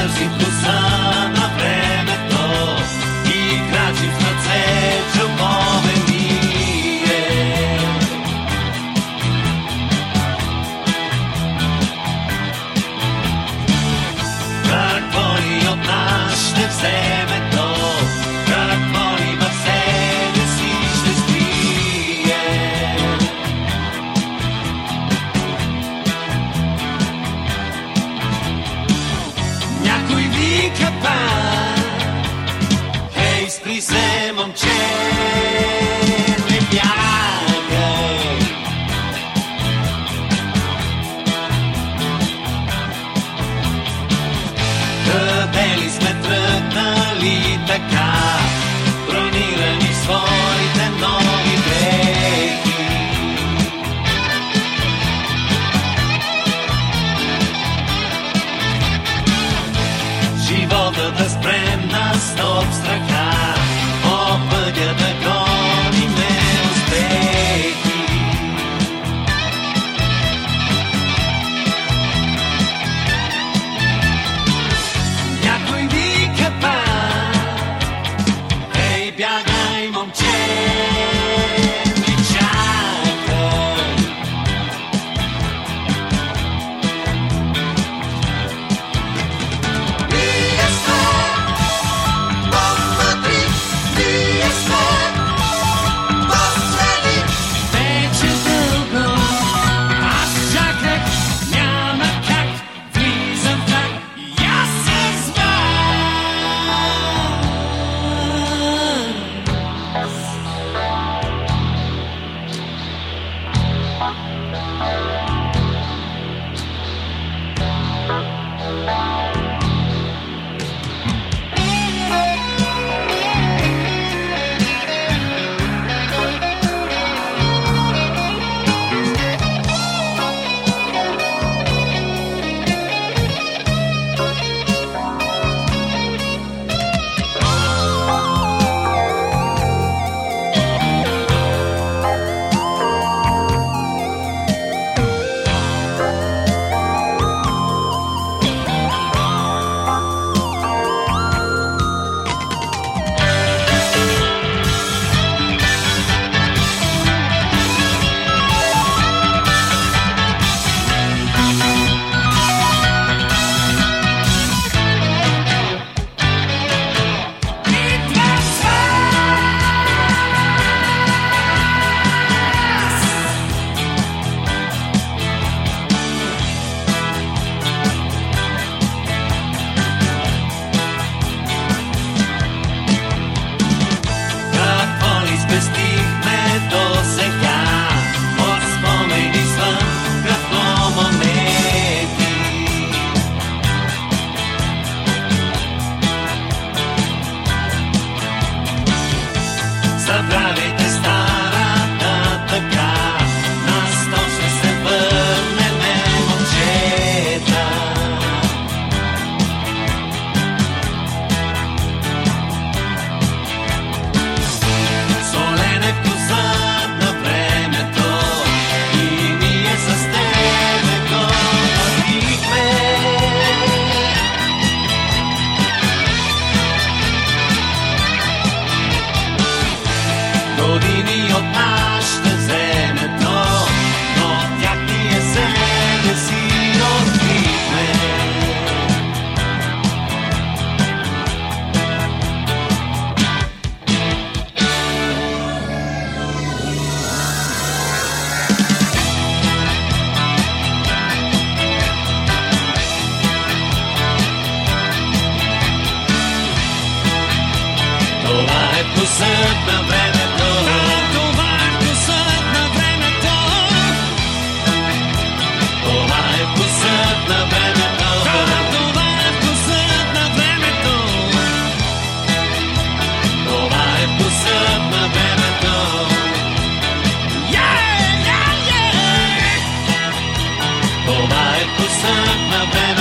Deus impulsiona. искри се, момче, не бягай. Къде ли сме тръгнали така? ми от нас ще вземе то, но тях ние себе си разбихме. Това е посъд на времето, time I've been